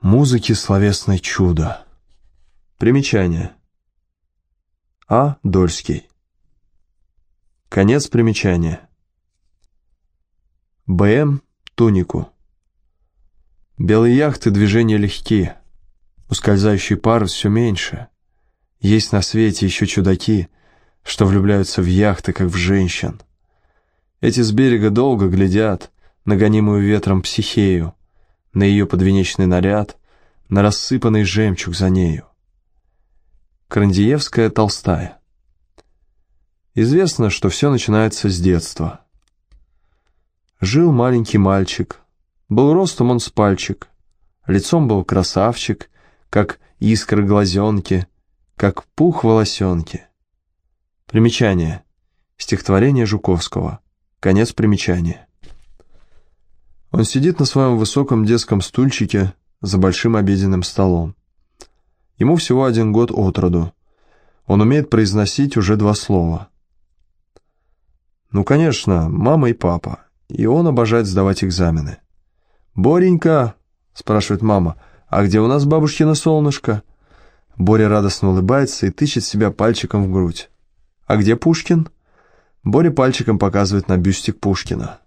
Музыки словесное чудо. Примечание. А. Дольский. Конец примечания. БМ. Тунику. Белые яхты движения легки. Ускользающий парус все меньше. Есть на свете еще чудаки, что влюбляются в яхты, как в женщин. Эти с берега долго глядят на гонимую ветром психею, на ее подвенечный наряд, на рассыпанный жемчуг за нею. Крандиевская Толстая. Известно, что все начинается с детства. Жил маленький мальчик, был ростом он с пальчик, лицом был красавчик, как искры глазенки, как пух волосенки. Примечание. Стихотворение Жуковского. Конец примечания. Он сидит на своем высоком детском стульчике за большим обеденным столом. Ему всего один год от роду. Он умеет произносить уже два слова. Ну, конечно, мама и папа, и он обожает сдавать экзамены. «Боренька», — спрашивает мама, — «а где у нас бабушкино солнышко?» Боря радостно улыбается и тычет себя пальчиком в грудь. «А где Пушкин?» Боря пальчиком показывает на бюстик Пушкина.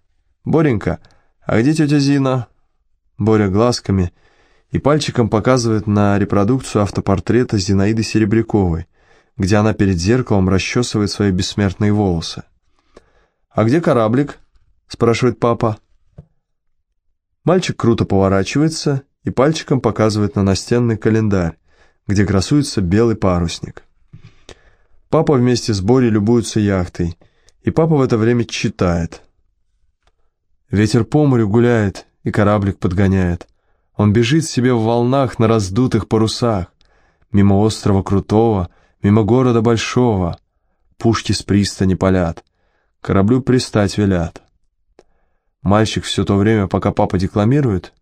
«Боренька, «А где тетя Зина?» Боря глазками и пальчиком показывает на репродукцию автопортрета Зинаиды Серебряковой, где она перед зеркалом расчесывает свои бессмертные волосы. «А где кораблик?» – спрашивает папа. Мальчик круто поворачивается и пальчиком показывает на настенный календарь, где красуется белый парусник. Папа вместе с Борей любуются яхтой, и папа в это время читает – Ветер по морю гуляет и кораблик подгоняет. Он бежит себе в волнах на раздутых парусах. Мимо острова Крутого, мимо города Большого. Пушки с пристани палят, кораблю пристать велят. Мальчик все то время, пока папа декламирует,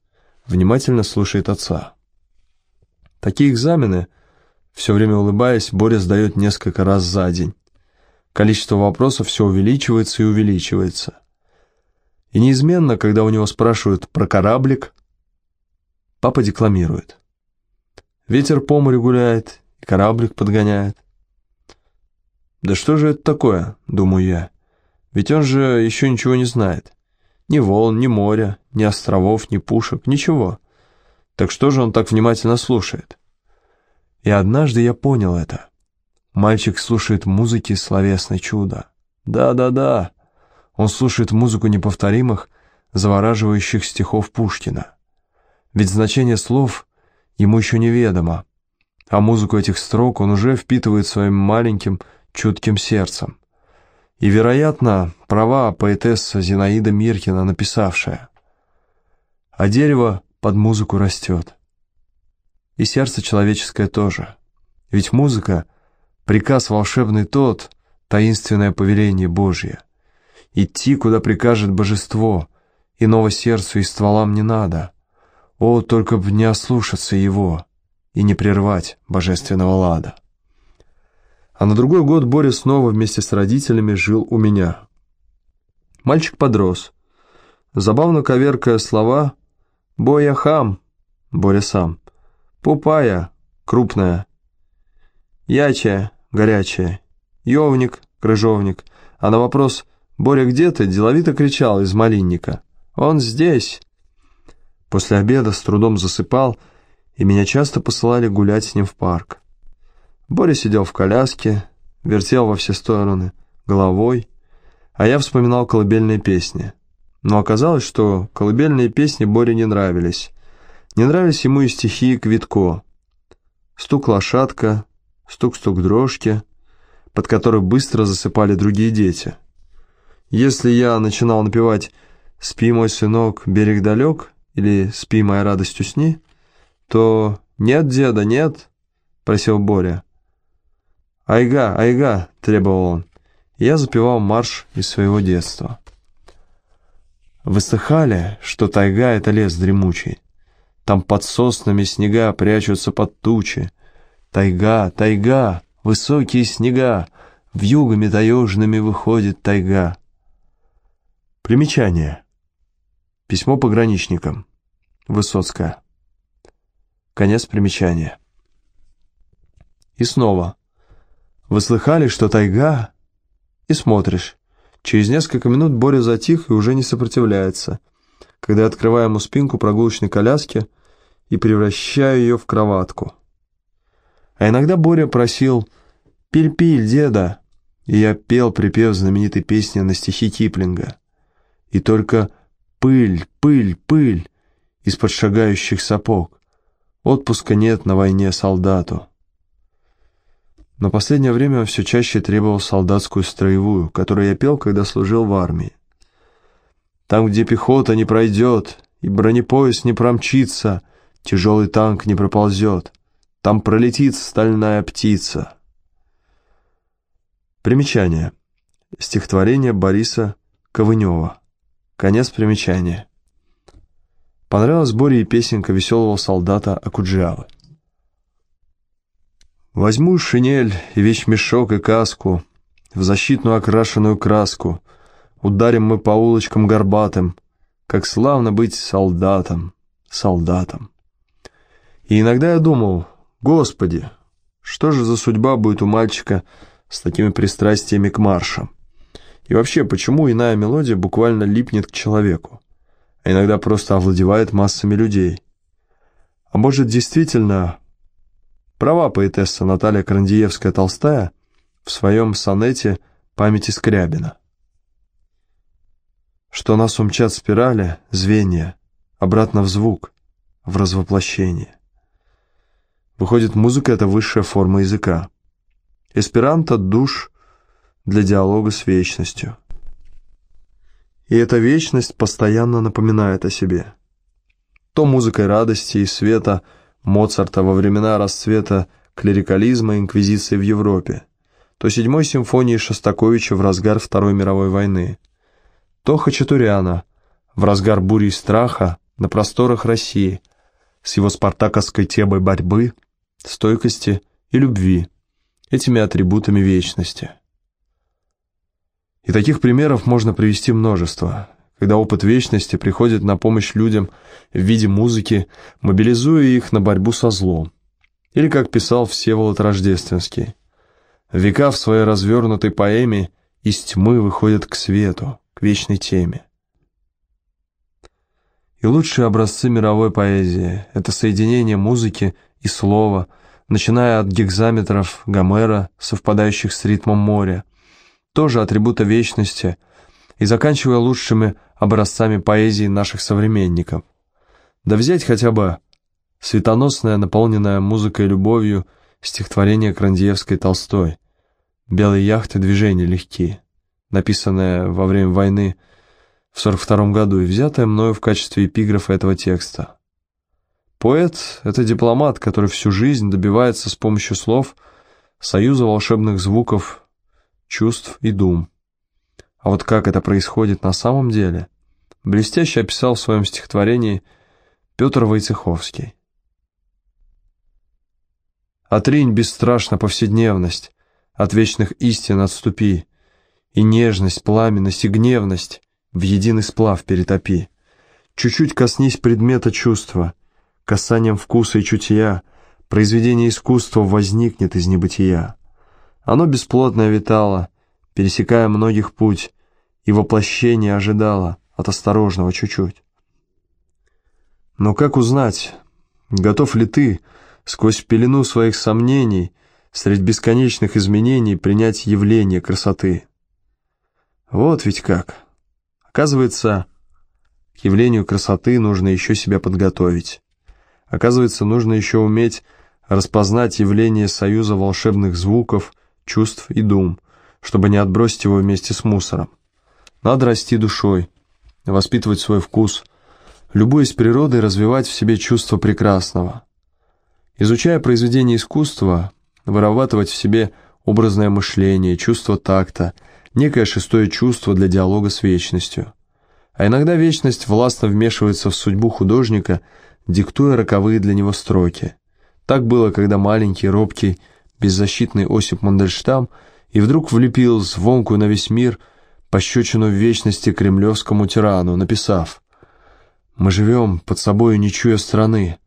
внимательно слушает отца. Такие экзамены, все время улыбаясь, Боря сдает несколько раз за день. Количество вопросов все увеличивается и увеличивается. И неизменно, когда у него спрашивают про кораблик, папа декламирует. Ветер по морю гуляет, и кораблик подгоняет. Да что же это такое, думаю я, ведь он же еще ничего не знает. Ни волн, ни моря, ни островов, ни пушек, ничего. Так что же он так внимательно слушает? И однажды я понял это. Мальчик слушает музыки словесное чудо. Да-да-да, он слушает музыку неповторимых, завораживающих стихов Пушкина. Ведь значение слов ему еще неведомо, а музыку этих строк он уже впитывает своим маленьким, чутким сердцем. И, вероятно, права поэтесса Зинаида Миркина, написавшая «А дерево под музыку растет». И сердце человеческое тоже. Ведь музыка — приказ волшебный тот, таинственное повеление Божье — идти, куда прикажет божество, иного сердцу и стволам не надо. О, только б не ослушаться его и не прервать божественного лада. А на другой год Боря снова вместе с родителями жил у меня. Мальчик подрос. Забавно коверкая слова «Боя хам», Боря сам, «Пупая», крупная, «Ячая», горячая, «Ёвник», крыжовник, а на вопрос «Боря, где ты?» – деловито кричал из малинника. «Он здесь!» После обеда с трудом засыпал, и меня часто посылали гулять с ним в парк. Боря сидел в коляске, вертел во все стороны головой, а я вспоминал колыбельные песни. Но оказалось, что колыбельные песни Боре не нравились. Не нравились ему и стихи Квитко. Стук лошадка, стук-стук дрожки, под который быстро засыпали другие дети – если я начинал напевать «Спи, мой сынок, берег далек» или «Спи, моя радость, усни», то «Нет, деда, нет», — просил Боря. «Айга, айга», — требовал он. Я запевал марш из своего детства. Высыхали, что тайга — это лес дремучий. Там под соснами снега прячутся под тучи. Тайга, тайга, высокие снега, Вьюгами таежными выходит тайга. Примечание. Письмо пограничникам. Высоцкая. Конец примечания. И снова. Вы слыхали, что тайга? И смотришь. Через несколько минут Боря затих и уже не сопротивляется. Когда открываю ему спинку прогулочной коляски и превращаю ее в кроватку. А иногда Боря просил «Пиль-пиль, деда!» И я пел припев знаменитой песни на стихи Киплинга. И только пыль, пыль, пыль из-под шагающих сапог. Отпуска нет на войне солдату. Но последнее время он все чаще требовал солдатскую строевую, которую я пел, когда служил в армии. Там, где пехота не пройдет, и бронепоезд не промчится, тяжелый танк не проползет, там пролетит стальная птица. Примечание. Стихотворение Бориса Ковынева. Конец примечания. Понравилась Боре и песенка веселого солдата Акуджавы. Возьму шинель и вещмешок и каску, В защитную окрашенную краску, Ударим мы по улочкам горбатым, Как славно быть солдатом, солдатом. И иногда я думал, Господи, что же за судьба будет у мальчика с такими пристрастиями к маршам? И вообще, почему иная мелодия буквально липнет к человеку, а иногда просто овладевает массами людей? А может, действительно, Права поэтесса Наталья Крандиевская-Толстая в своем сонете «Памяти Скрябина». Что нас умчат спирали, звенья, обратно в звук, в развоплощение. Выходит, музыка — это высшая форма языка. Эсперанто — душ для диалога с вечностью. И эта вечность постоянно напоминает о себе. То музыкой радости и света — Моцарта во времена расцвета клерикализма и инквизиции в Европе, то седьмой симфонии Шостаковича в разгар Второй мировой войны, то Хачатуряна в разгар бури и страха на просторах России с его спартаковской темой борьбы, стойкости и любви, этими атрибутами вечности. И таких примеров можно привести множество – когда опыт вечности приходит на помощь людям в виде музыки, мобилизуя их на борьбу со злом. Или, как писал Всеволод Рождественский, «Века в своей развернутой поэме из тьмы выходят к свету, к вечной теме». И лучшие образцы мировой поэзии – это соединение музыки и слова, начиная от гекзаметров Гомера, совпадающих с ритмом моря, тоже атрибута вечности – и заканчивая лучшими образцами поэзии наших современников. Да взять хотя бы светоносное, наполненное музыкой и любовью стихотворение Крандиевской Толстой «Белые яхты движения легкие», написанное во время войны в 42 году и взятое мною в качестве эпиграфа этого текста. Поэт — это дипломат, который всю жизнь добивается с помощью слов союза волшебных звуков, чувств и дум. А вот как это происходит на самом деле, блестяще описал в своем стихотворении Петр Войцеховский. «Отринь бесстрашно повседневность, от вечных истин отступи, и нежность, пламенность и гневность в единый сплав перетопи. Чуть-чуть коснись предмета чувства, касанием вкуса и чутья, произведение искусства возникнет из небытия. Оно бесплотное витало, пересекая многих путь, и воплощение ожидало от осторожного чуть-чуть. Но как узнать, готов ли ты сквозь пелену своих сомнений среди бесконечных изменений принять явление красоты? Вот ведь как. Оказывается, к явлению красоты нужно еще себя подготовить. Оказывается, нужно еще уметь распознать явление союза волшебных звуков, чувств и дум – чтобы не отбросить его вместе с мусором. Надо расти душой, воспитывать свой вкус, любуясь природой, развивать в себе чувство прекрасного. Изучая произведения искусства, вырабатывать в себе образное мышление, чувство такта, некое шестое чувство для диалога с вечностью. А иногда вечность властно вмешивается в судьбу художника, диктуя роковые для него строки. Так было, когда маленький, робкий, беззащитный Осип Мандельштам – и вдруг влепил звонкую на весь мир пощечину вечности кремлевскому тирану, написав «Мы живем под собою не чуя страны,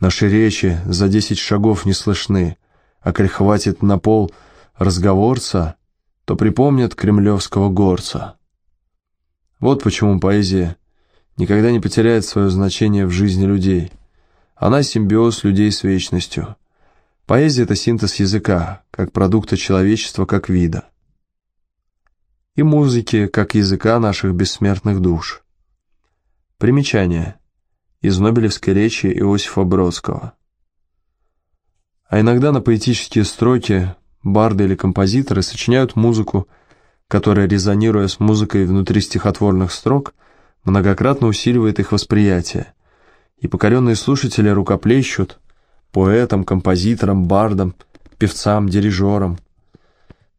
Наши речи за десять шагов не слышны, а коль хватит на пол разговорца, то припомнят кремлевского горца. Вот почему поэзия никогда не потеряет свое значение в жизни людей. Она симбиоз людей с вечностью. Поэзия – это синтез языка, как продукта человечества, как вида. И музыки, как языка наших бессмертных душ. Примечание. Из Нобелевской речи Иосифа Бродского. А иногда на поэтические строки барды или композиторы сочиняют музыку, которая, резонируя с музыкой внутри стихотворных строк, многократно усиливает их восприятие, и покоренные слушатели рукоплещут поэтам, композиторам, бардам, певцам, дирижерам.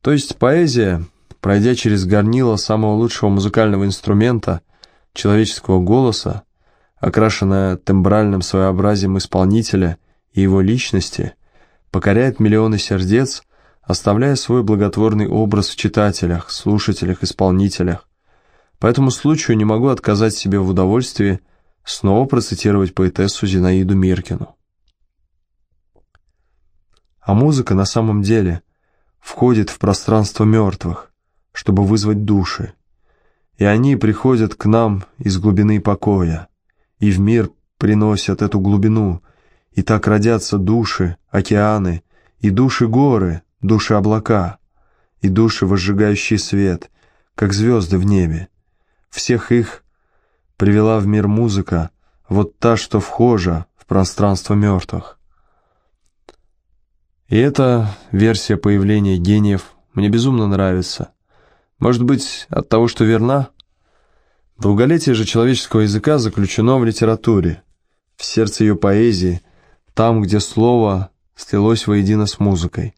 То есть поэзия, пройдя через горнило самого лучшего музыкального инструмента, человеческого голоса, окрашенная тембральным своеобразием исполнителя и его личности, покоряет миллионы сердец, оставляя свой благотворный образ в читателях, слушателях, исполнителях. По этому случаю не могу отказать себе в удовольствии снова процитировать поэтессу Зинаиду Миркину. А музыка на самом деле входит в пространство мертвых, чтобы вызвать души, и они приходят к нам из глубины покоя, и в мир приносят эту глубину, и так родятся души, океаны, и души горы, души облака, и души, возжигающие свет, как звезды в небе. Всех их привела в мир музыка, вот та, что вхожа в пространство мертвых. И эта версия появления гениев мне безумно нравится. Может быть, от того, что верна? Долголетие же человеческого языка заключено в литературе, в сердце ее поэзии, там, где слово слилось воедино с музыкой.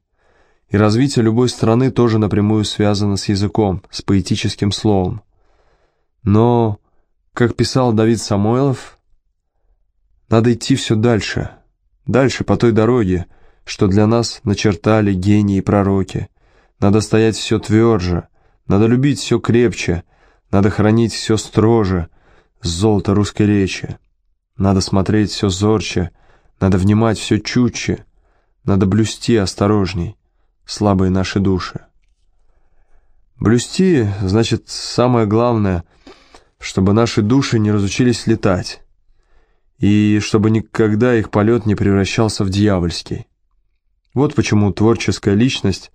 И развитие любой страны тоже напрямую связано с языком, с поэтическим словом. Но, как писал Давид Самойлов, надо идти все дальше, дальше по той дороге, что для нас начертали гении и пророки. Надо стоять все тверже, надо любить все крепче, надо хранить все строже, золото русской речи. Надо смотреть все зорче, надо внимать все чутче, надо блюсти осторожней, слабые наши души. Блюсти, значит, самое главное, чтобы наши души не разучились летать, и чтобы никогда их полет не превращался в дьявольский. Вот почему творческая личность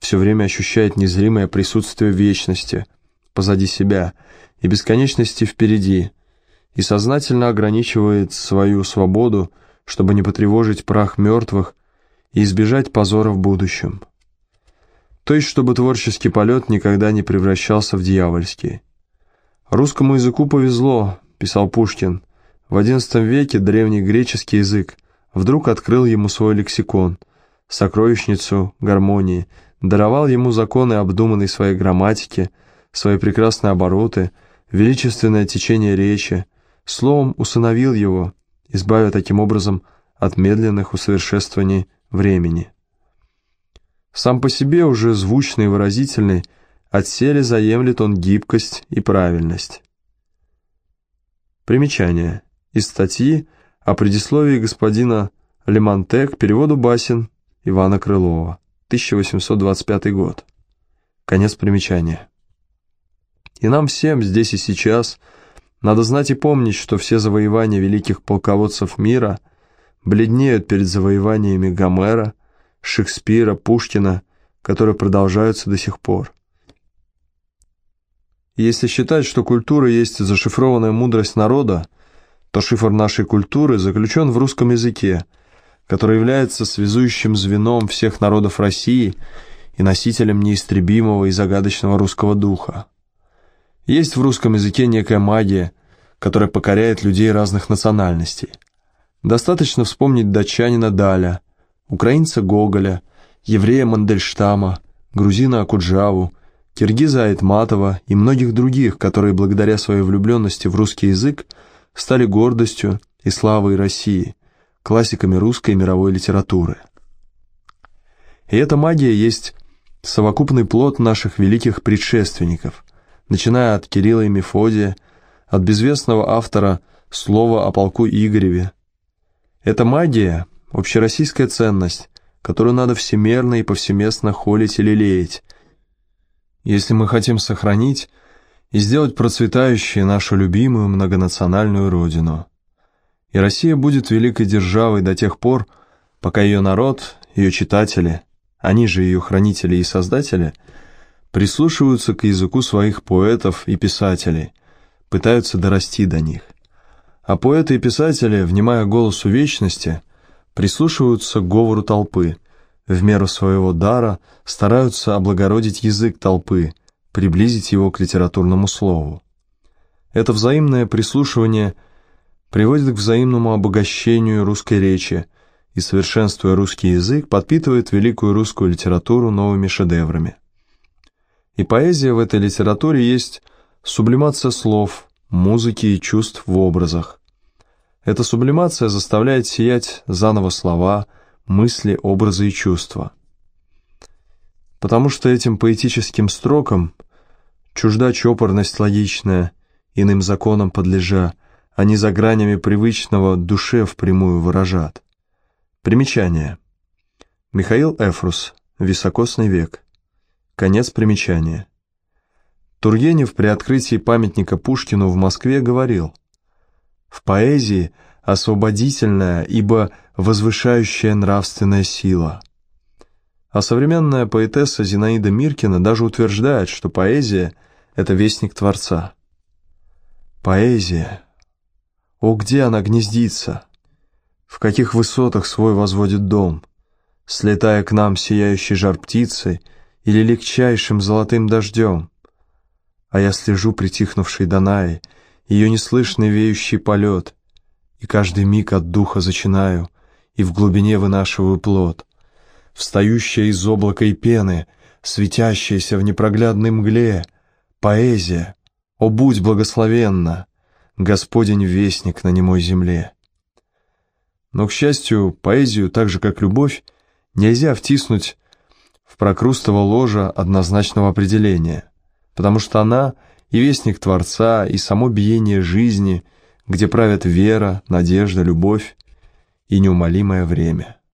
все время ощущает незримое присутствие вечности позади себя и бесконечности впереди, и сознательно ограничивает свою свободу, чтобы не потревожить прах мертвых и избежать позора в будущем. То есть, чтобы творческий полет никогда не превращался в дьявольский. «Русскому языку повезло», – писал Пушкин. В XI веке древний греческий язык вдруг открыл ему свой лексикон, сокровищницу гармонии – даровал ему законы обдуманной своей грамматики, свои прекрасные обороты, величественное течение речи, словом усыновил его, избавя таким образом от медленных усовершенствований времени. Сам по себе уже звучный и выразительный, отселе заемлет он гибкость и правильность. Примечание. Из статьи о предисловии господина Лемонте к переводу басен Ивана Крылова. 1825 год. Конец примечания. И нам всем здесь и сейчас надо знать и помнить, что все завоевания великих полководцев мира бледнеют перед завоеваниями Гомера, Шекспира, Пушкина, которые продолжаются до сих пор. если считать, что культура есть зашифрованная мудрость народа, то шифр нашей культуры заключен в русском языке – который является связующим звеном всех народов России и носителем неистребимого и загадочного русского духа. Есть в русском языке некая магия, которая покоряет людей разных национальностей. Достаточно вспомнить датчанина Даля, украинца Гоголя, еврея Мандельштама, грузина Акуджаву, киргиза Айтматова и многих других, которые благодаря своей влюбленности в русский язык стали гордостью и славой России – классиками русской и мировой литературы. И эта магия есть совокупный плод наших великих предшественников, начиная от Кирилла и Мефодия, от безвестного автора слова о полку Игореве, Это магия – общероссийская ценность, которую надо всемерно и повсеместно холить и лелеять, если мы хотим сохранить и сделать процветающей нашу любимую многонациональную родину. И Россия будет великой державой до тех пор, пока ее народ, ее читатели, они же ее хранители и создатели, прислушиваются к языку своих поэтов и писателей, пытаются дорасти до них. А поэты и писатели, внимая голосу вечности, прислушиваются к говору толпы, в меру своего дара стараются облагородить язык толпы, приблизить его к литературному слову. Это взаимное прислушивание приводит к взаимному обогащению русской речи и, совершенствуя русский язык, подпитывает великую русскую литературу новыми шедеврами. И поэзия в этой литературе есть сублимация слов, музыки и чувств в образах. Эта сублимация заставляет сиять заново слова, мысли, образы и чувства. Потому что этим поэтическим строкам чужда чопорность логичная, иным законам подлежа, они за гранями привычного душе впрямую выражат. Примечание. Михаил Эфрус. Високосный век. Конец примечания. Тургенев при открытии памятника Пушкину в Москве говорил «В поэзии освободительная, ибо возвышающая нравственная сила». А современная поэтесса Зинаида Миркина даже утверждает, что поэзия – это вестник Творца. Поэзия. О, где она гнездится? В каких высотах свой возводит дом? Слетая к нам сияющей жар птицей или легчайшим золотым дождем? А я слежу притихнувшей Данаи, ее неслышный веющий полет, и каждый миг от духа зачинаю, и в глубине вынашиваю плод. Встающая из облака и пены, светящаяся в непроглядной мгле, поэзия, о, будь благословенна, Господень вестник на немой земле. Но, к счастью, поэзию, так же как любовь, нельзя втиснуть в прокрустово ложа однозначного определения потому что она и вестник Творца, и само биение жизни, где правят вера, надежда, любовь и неумолимое время.